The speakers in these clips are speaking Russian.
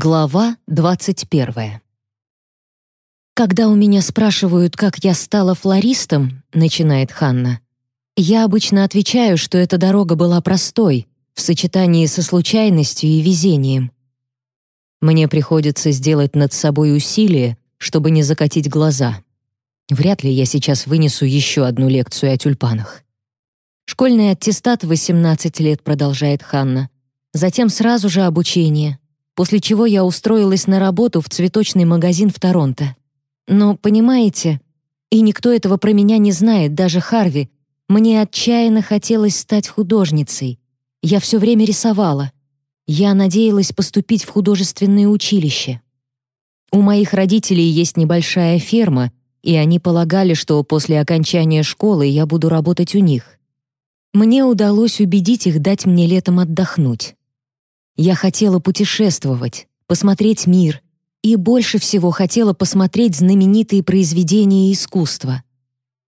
Глава 21. Когда у меня спрашивают, как я стала флористом, начинает Ханна, я обычно отвечаю, что эта дорога была простой, в сочетании со случайностью и везением. Мне приходится сделать над собой усилие, чтобы не закатить глаза. Вряд ли я сейчас вынесу еще одну лекцию о тюльпанах. Школьный аттестат 18 лет продолжает Ханна. Затем сразу же обучение, после чего я устроилась на работу в цветочный магазин в Торонто. Но, понимаете, и никто этого про меня не знает, даже Харви, мне отчаянно хотелось стать художницей. Я все время рисовала. Я надеялась поступить в художественное училище. У моих родителей есть небольшая ферма, и они полагали, что после окончания школы я буду работать у них. Мне удалось убедить их дать мне летом отдохнуть. Я хотела путешествовать, посмотреть мир и больше всего хотела посмотреть знаменитые произведения искусства.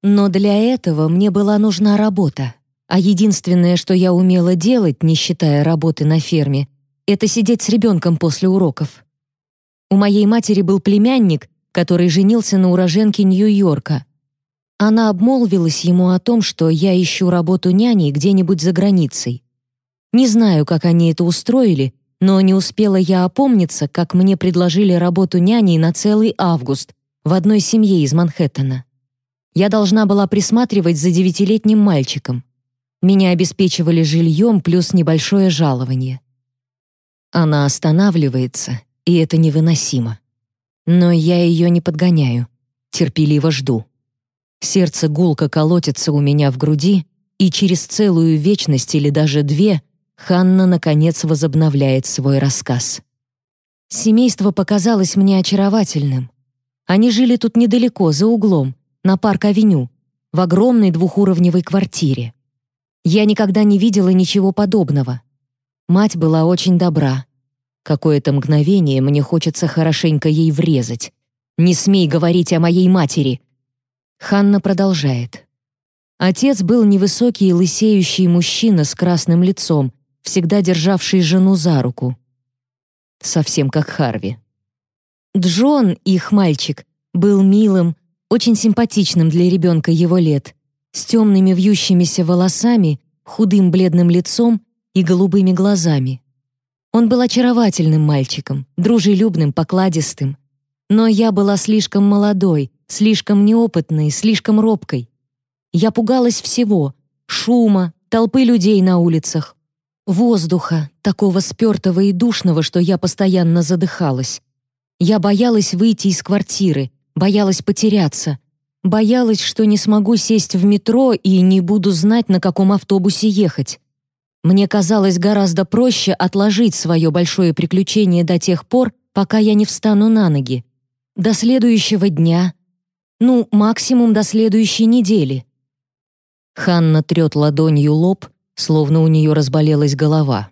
Но для этого мне была нужна работа, а единственное, что я умела делать, не считая работы на ферме, это сидеть с ребенком после уроков. У моей матери был племянник, который женился на уроженке Нью-Йорка. Она обмолвилась ему о том, что я ищу работу няней где-нибудь за границей. Не знаю, как они это устроили, но не успела я опомниться, как мне предложили работу няней на целый август в одной семье из Манхэттена. Я должна была присматривать за девятилетним мальчиком. Меня обеспечивали жильем плюс небольшое жалование. Она останавливается, и это невыносимо. Но я ее не подгоняю, терпеливо жду. Сердце гулко колотится у меня в груди, и через целую вечность или даже две Ханна, наконец, возобновляет свой рассказ. Семейство показалось мне очаровательным. Они жили тут недалеко, за углом, на парк-авеню, в огромной двухуровневой квартире. Я никогда не видела ничего подобного. Мать была очень добра. Какое-то мгновение мне хочется хорошенько ей врезать. «Не смей говорить о моей матери!» Ханна продолжает. Отец был невысокий лысеющий мужчина с красным лицом, всегда державший жену за руку. Совсем как Харви. Джон, их мальчик, был милым, очень симпатичным для ребенка его лет, с темными вьющимися волосами, худым бледным лицом и голубыми глазами. Он был очаровательным мальчиком, дружелюбным, покладистым. Но я была слишком молодой, слишком неопытной, слишком робкой. Я пугалась всего — шума, толпы людей на улицах, Воздуха, такого спёртого и душного, что я постоянно задыхалась. Я боялась выйти из квартиры, боялась потеряться, боялась, что не смогу сесть в метро и не буду знать, на каком автобусе ехать. Мне казалось гораздо проще отложить свое большое приключение до тех пор, пока я не встану на ноги. До следующего дня. Ну, максимум до следующей недели. Ханна трет ладонью лоб, словно у нее разболелась голова.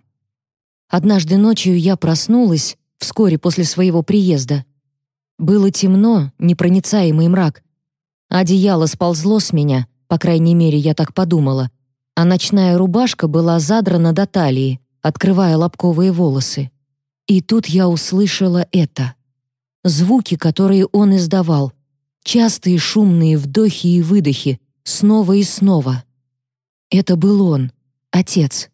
Однажды ночью я проснулась, вскоре после своего приезда. Было темно, непроницаемый мрак. Одеяло сползло с меня, по крайней мере, я так подумала, а ночная рубашка была задрана до талии, открывая лобковые волосы. И тут я услышала это. Звуки, которые он издавал. Частые шумные вдохи и выдохи, снова и снова. Это был он. Отец.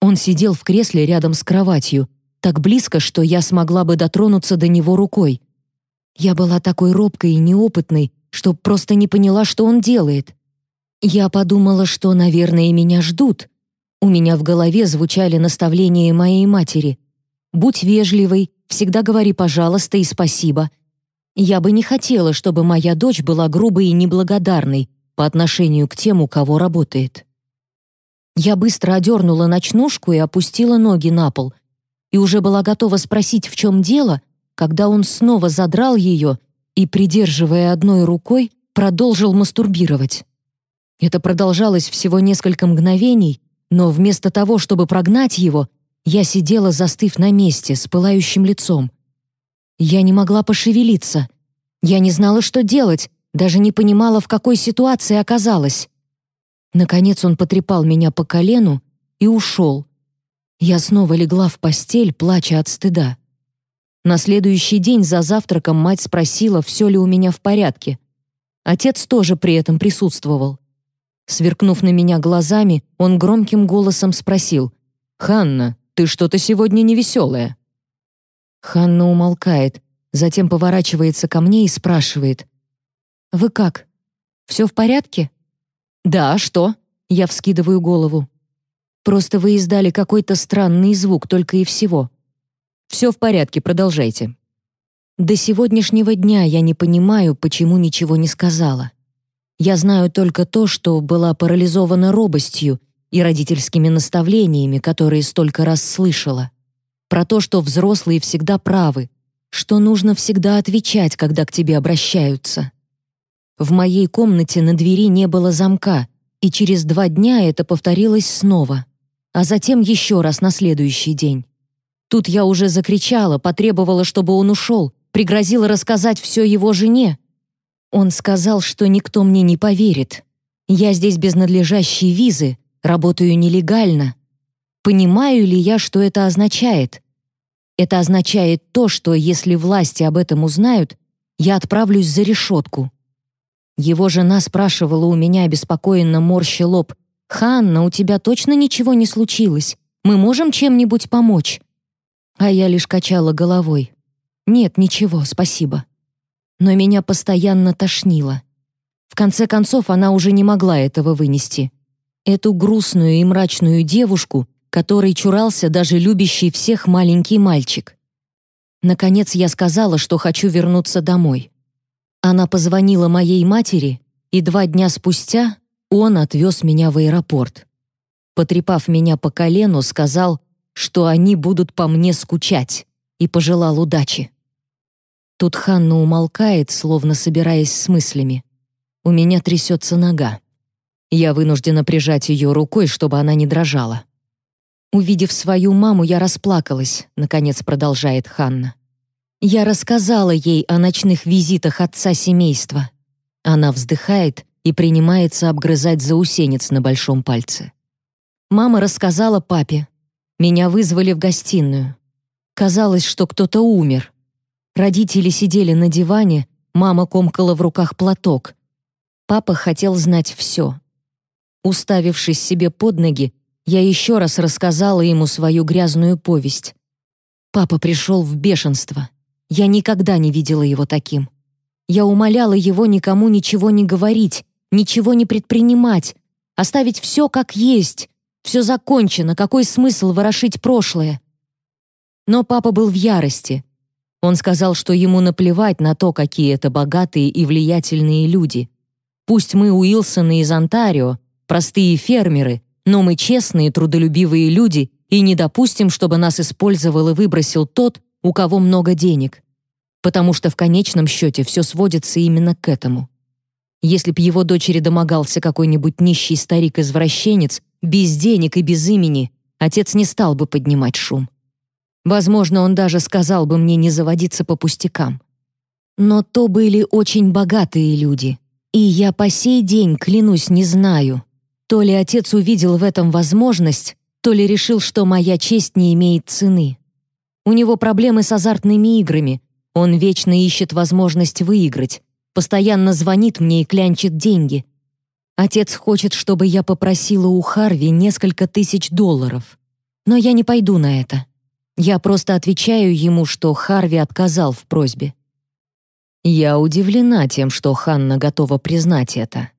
Он сидел в кресле рядом с кроватью, так близко, что я смогла бы дотронуться до него рукой. Я была такой робкой и неопытной, что просто не поняла, что он делает. Я подумала, что, наверное, меня ждут. У меня в голове звучали наставления моей матери. «Будь вежливой, всегда говори «пожалуйста» и «спасибо». Я бы не хотела, чтобы моя дочь была грубой и неблагодарной по отношению к тем, у кого работает. Я быстро одернула ночнушку и опустила ноги на пол, и уже была готова спросить, в чем дело, когда он снова задрал ее и, придерживая одной рукой, продолжил мастурбировать. Это продолжалось всего несколько мгновений, но вместо того, чтобы прогнать его, я сидела, застыв на месте, с пылающим лицом. Я не могла пошевелиться. Я не знала, что делать, даже не понимала, в какой ситуации оказалась. Наконец он потрепал меня по колену и ушел. Я снова легла в постель, плача от стыда. На следующий день за завтраком мать спросила, все ли у меня в порядке. Отец тоже при этом присутствовал. Сверкнув на меня глазами, он громким голосом спросил, «Ханна, ты что-то сегодня невеселая». Ханна умолкает, затем поворачивается ко мне и спрашивает, «Вы как? Все в порядке?» «Да, а что?» Я вскидываю голову. «Просто вы издали какой-то странный звук, только и всего». «Все в порядке, продолжайте». До сегодняшнего дня я не понимаю, почему ничего не сказала. Я знаю только то, что была парализована робостью и родительскими наставлениями, которые столько раз слышала. Про то, что взрослые всегда правы, что нужно всегда отвечать, когда к тебе обращаются. В моей комнате на двери не было замка, и через два дня это повторилось снова, а затем еще раз на следующий день. Тут я уже закричала, потребовала, чтобы он ушел, пригрозила рассказать все его жене. Он сказал, что никто мне не поверит. Я здесь без надлежащей визы, работаю нелегально. Понимаю ли я, что это означает? Это означает то, что если власти об этом узнают, я отправлюсь за решетку. Его жена спрашивала у меня, обеспокоенно морща лоб, «Ханна, у тебя точно ничего не случилось? Мы можем чем-нибудь помочь?» А я лишь качала головой. «Нет, ничего, спасибо». Но меня постоянно тошнило. В конце концов, она уже не могла этого вынести. Эту грустную и мрачную девушку, которой чурался даже любящий всех маленький мальчик. Наконец я сказала, что хочу вернуться домой. Она позвонила моей матери, и два дня спустя он отвез меня в аэропорт. Потрепав меня по колену, сказал, что они будут по мне скучать, и пожелал удачи. Тут Ханна умолкает, словно собираясь с мыслями. У меня трясется нога. Я вынуждена прижать ее рукой, чтобы она не дрожала. Увидев свою маму, я расплакалась, наконец продолжает Ханна. Я рассказала ей о ночных визитах отца семейства. Она вздыхает и принимается обгрызать заусенец на большом пальце. Мама рассказала папе. Меня вызвали в гостиную. Казалось, что кто-то умер. Родители сидели на диване, мама комкала в руках платок. Папа хотел знать все. Уставившись себе под ноги, я еще раз рассказала ему свою грязную повесть. Папа пришел в бешенство. Я никогда не видела его таким. Я умоляла его никому ничего не говорить, ничего не предпринимать, оставить все как есть. Все закончено, какой смысл ворошить прошлое? Но папа был в ярости. Он сказал, что ему наплевать на то, какие это богатые и влиятельные люди. Пусть мы Уилсоны из Онтарио, простые фермеры, но мы честные, трудолюбивые люди и не допустим, чтобы нас использовал и выбросил тот, у кого много денег потому что в конечном счете все сводится именно к этому. Если б его дочери домогался какой-нибудь нищий старик-извращенец, без денег и без имени, отец не стал бы поднимать шум. Возможно, он даже сказал бы мне не заводиться по пустякам. Но то были очень богатые люди, и я по сей день, клянусь, не знаю, то ли отец увидел в этом возможность, то ли решил, что моя честь не имеет цены. У него проблемы с азартными играми, он вечно ищет возможность выиграть, постоянно звонит мне и клянчит деньги. Отец хочет, чтобы я попросила у Харви несколько тысяч долларов. Но я не пойду на это. Я просто отвечаю ему, что Харви отказал в просьбе. Я удивлена тем, что Ханна готова признать это.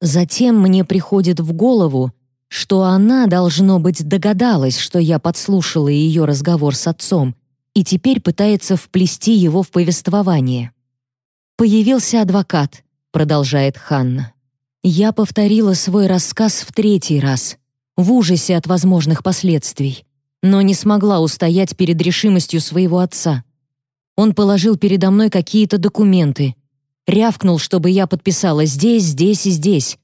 Затем мне приходит в голову, что она, должно быть, догадалась, что я подслушала ее разговор с отцом и теперь пытается вплести его в повествование. «Появился адвокат», — продолжает Ханна. «Я повторила свой рассказ в третий раз, в ужасе от возможных последствий, но не смогла устоять перед решимостью своего отца. Он положил передо мной какие-то документы, рявкнул, чтобы я подписала здесь, здесь и здесь.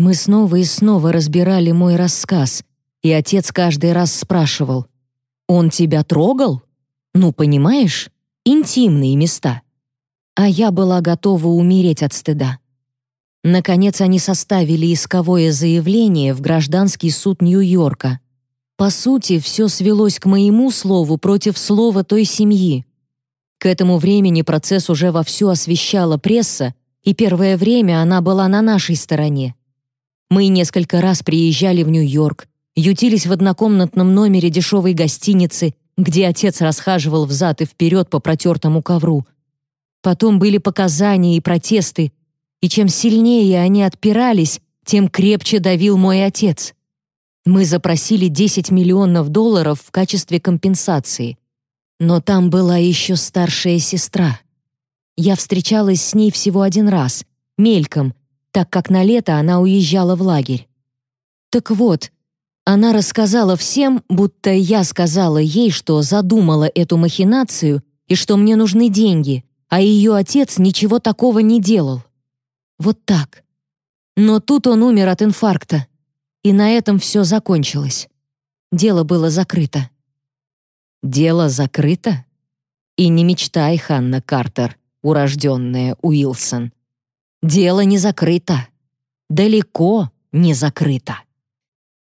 Мы снова и снова разбирали мой рассказ, и отец каждый раз спрашивал, «Он тебя трогал?» Ну, понимаешь, интимные места. А я была готова умереть от стыда. Наконец они составили исковое заявление в гражданский суд Нью-Йорка. По сути, все свелось к моему слову против слова той семьи, К этому времени процесс уже вовсю освещала пресса, и первое время она была на нашей стороне. Мы несколько раз приезжали в Нью-Йорк, ютились в однокомнатном номере дешевой гостиницы, где отец расхаживал взад и вперед по протертому ковру. Потом были показания и протесты, и чем сильнее они отпирались, тем крепче давил мой отец. Мы запросили 10 миллионов долларов в качестве компенсации. Но там была еще старшая сестра. Я встречалась с ней всего один раз, мельком, так как на лето она уезжала в лагерь. Так вот, она рассказала всем, будто я сказала ей, что задумала эту махинацию и что мне нужны деньги, а ее отец ничего такого не делал. Вот так. Но тут он умер от инфаркта, и на этом все закончилось. Дело было закрыто. Дело закрыто? И не мечтай, Ханна Картер, урожденная Уилсон. Дело не закрыто. Далеко не закрыто.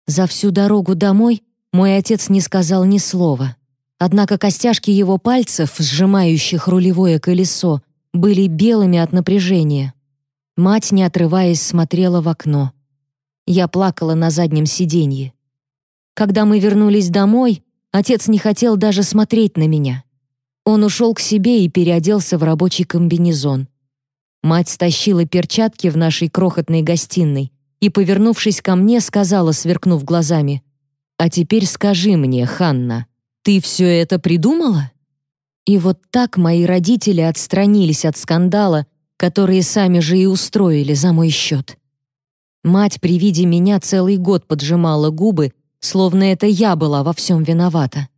За всю дорогу домой мой отец не сказал ни слова. Однако костяшки его пальцев, сжимающих рулевое колесо, были белыми от напряжения. Мать, не отрываясь, смотрела в окно. Я плакала на заднем сиденье. Когда мы вернулись домой, Отец не хотел даже смотреть на меня. Он ушел к себе и переоделся в рабочий комбинезон. Мать стащила перчатки в нашей крохотной гостиной и, повернувшись ко мне, сказала, сверкнув глазами, «А теперь скажи мне, Ханна, ты все это придумала?» И вот так мои родители отстранились от скандала, которые сами же и устроили за мой счет. Мать при виде меня целый год поджимала губы словно это я была во всем виновата.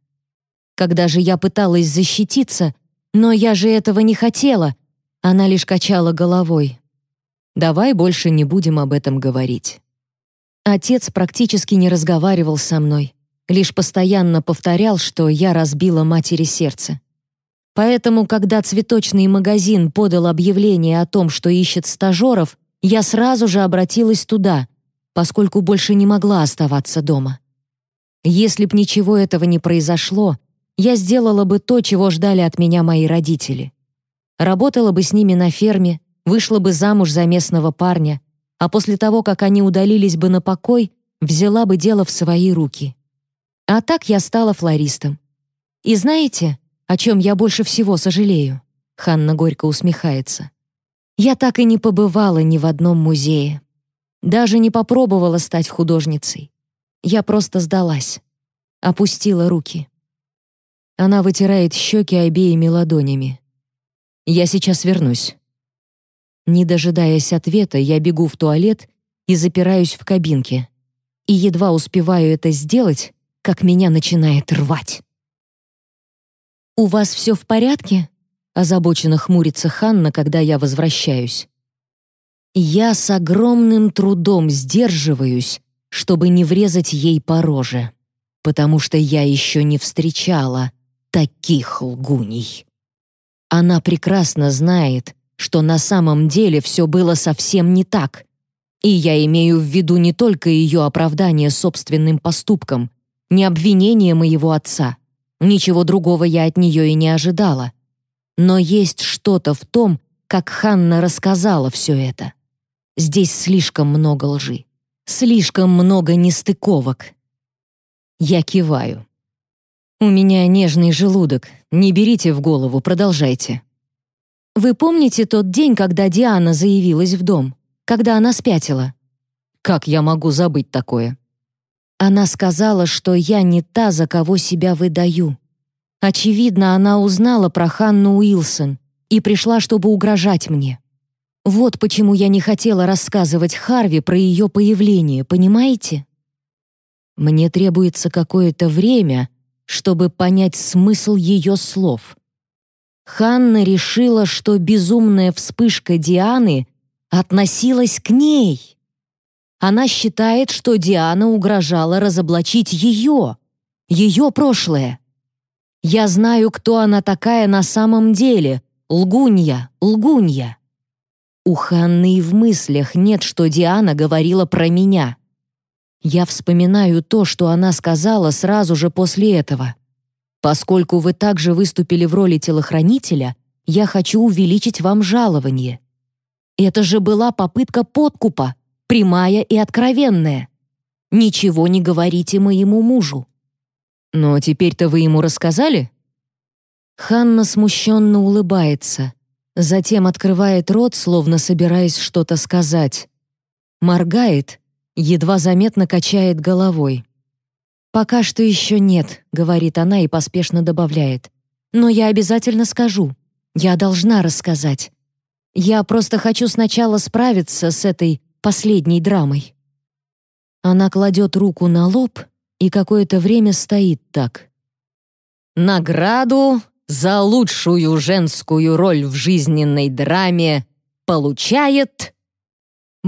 Когда же я пыталась защититься, но я же этого не хотела, она лишь качала головой. «Давай больше не будем об этом говорить». Отец практически не разговаривал со мной, лишь постоянно повторял, что я разбила матери сердце. Поэтому, когда цветочный магазин подал объявление о том, что ищет стажеров, я сразу же обратилась туда, поскольку больше не могла оставаться дома. Если б ничего этого не произошло, я сделала бы то, чего ждали от меня мои родители. Работала бы с ними на ферме, вышла бы замуж за местного парня, а после того, как они удалились бы на покой, взяла бы дело в свои руки. А так я стала флористом. И знаете, о чем я больше всего сожалею? Ханна горько усмехается. Я так и не побывала ни в одном музее. Даже не попробовала стать художницей. Я просто сдалась. Опустила руки. Она вытирает щеки обеими ладонями. «Я сейчас вернусь». Не дожидаясь ответа, я бегу в туалет и запираюсь в кабинке. И едва успеваю это сделать, как меня начинает рвать. «У вас все в порядке?» озабоченно хмурится Ханна, когда я возвращаюсь. Я с огромным трудом сдерживаюсь, чтобы не врезать ей по роже, потому что я еще не встречала таких лгуней. Она прекрасно знает, что на самом деле все было совсем не так. И я имею в виду не только ее оправдание собственным поступкам, не обвинение моего отца. Ничего другого я от нее и не ожидала. Но есть что-то в том, как Ханна рассказала все это. Здесь слишком много лжи. Слишком много нестыковок. Я киваю. У меня нежный желудок. Не берите в голову, продолжайте. Вы помните тот день, когда Диана заявилась в дом? Когда она спятила? Как я могу забыть такое? Она сказала, что я не та, за кого себя выдаю. Очевидно, она узнала про Ханну Уилсон и пришла, чтобы угрожать мне. Вот почему я не хотела рассказывать Харви про ее появление, понимаете? Мне требуется какое-то время, чтобы понять смысл ее слов. Ханна решила, что безумная вспышка Дианы относилась к ней. Она считает, что Диана угрожала разоблачить ее, ее прошлое. Я знаю, кто она такая на самом деле. Лгунья, лгунья. У Ханны и в мыслях нет, что Диана говорила про меня. Я вспоминаю то, что она сказала сразу же после этого. Поскольку вы также выступили в роли телохранителя, я хочу увеличить вам жалование. Это же была попытка подкупа, прямая и откровенная. Ничего не говорите моему мужу. Но теперь-то вы ему рассказали? Ханна смущенно улыбается, затем открывает рот, словно собираясь что-то сказать. Моргает, едва заметно качает головой. «Пока что еще нет», — говорит она и поспешно добавляет. «Но я обязательно скажу. Я должна рассказать. Я просто хочу сначала справиться с этой последней драмой». Она кладет руку на лоб и какое-то время стоит так. «Награду за лучшую женскую роль в жизненной драме получает...»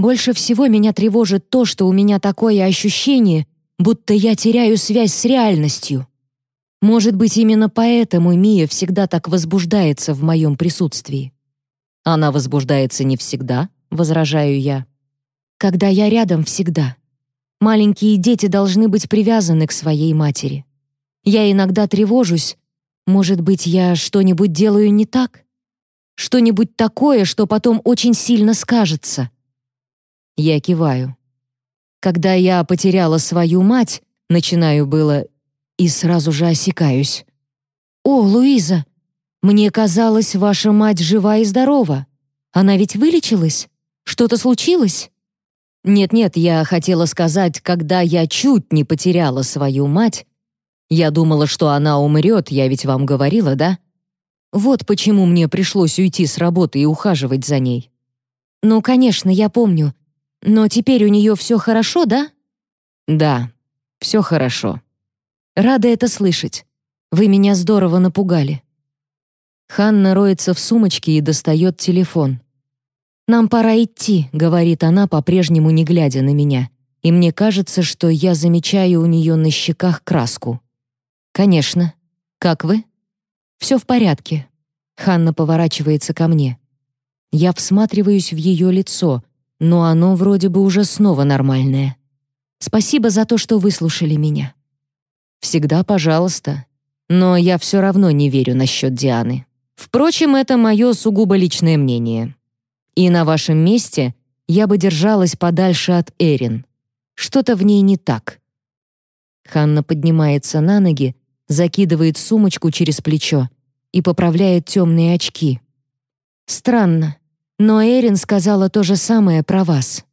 Больше всего меня тревожит то, что у меня такое ощущение, будто я теряю связь с реальностью. Может быть, именно поэтому Мия всегда так возбуждается в моем присутствии. Она возбуждается не всегда, возражаю я. Когда я рядом всегда. Маленькие дети должны быть привязаны к своей матери. Я иногда тревожусь. Может быть, я что-нибудь делаю не так? Что-нибудь такое, что потом очень сильно скажется. Я киваю. Когда я потеряла свою мать, начинаю было и сразу же осекаюсь. «О, Луиза, мне казалось, ваша мать жива и здорова. Она ведь вылечилась? Что-то случилось?» Нет-нет, я хотела сказать, когда я чуть не потеряла свою мать, я думала, что она умрет, я ведь вам говорила, да? Вот почему мне пришлось уйти с работы и ухаживать за ней. Ну, конечно, я помню. Но теперь у нее все хорошо, да? Да, все хорошо. Рада это слышать. Вы меня здорово напугали. Ханна роется в сумочке и достает телефон. «Нам пора идти», — говорит она, по-прежнему не глядя на меня. И мне кажется, что я замечаю у нее на щеках краску. «Конечно. Как вы?» «Все в порядке». Ханна поворачивается ко мне. Я всматриваюсь в ее лицо, но оно вроде бы уже снова нормальное. Спасибо за то, что выслушали меня. Всегда пожалуйста. Но я все равно не верю насчет Дианы. Впрочем, это мое сугубо личное мнение. И на вашем месте я бы держалась подальше от Эрин. Что-то в ней не так. Ханна поднимается на ноги, закидывает сумочку через плечо и поправляет темные очки. Странно, но Эрин сказала то же самое про вас.